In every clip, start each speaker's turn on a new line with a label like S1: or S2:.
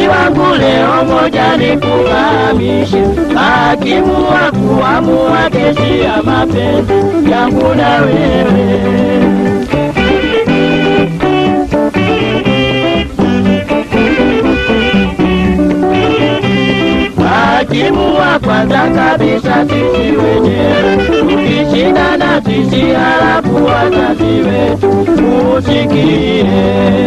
S1: ngoja nikufahamishe, hakimu wa kuamua kesi ya mapenzi yangu na wewe. Hakimu wa kwanza kabisa sisi wenyewe, tukishindana sisi halafu wazazi wetu usikie.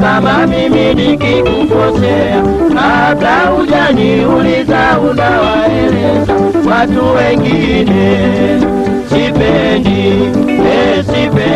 S1: Kama mimi nikikukosea, kabla hujaniuliza unawaeleza watu wengine. Sipendi, eh, sipendi.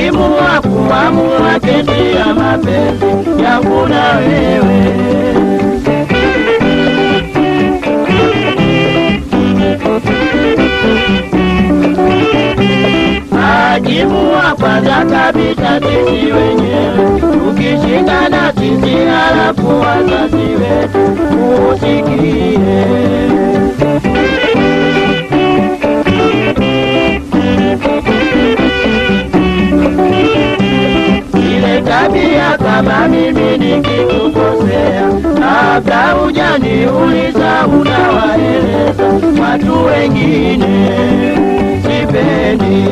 S1: Wa kuamua kesi ya mapenzi yangu na wewe. Hakimu wa kwanza kabisa sisi wenyewe, tukishindana sisi halafu wazazi wetu usikie. Kama mimi nikikukosea, kabla hujaniuliza unawaeleza watu wengine. Sipendi.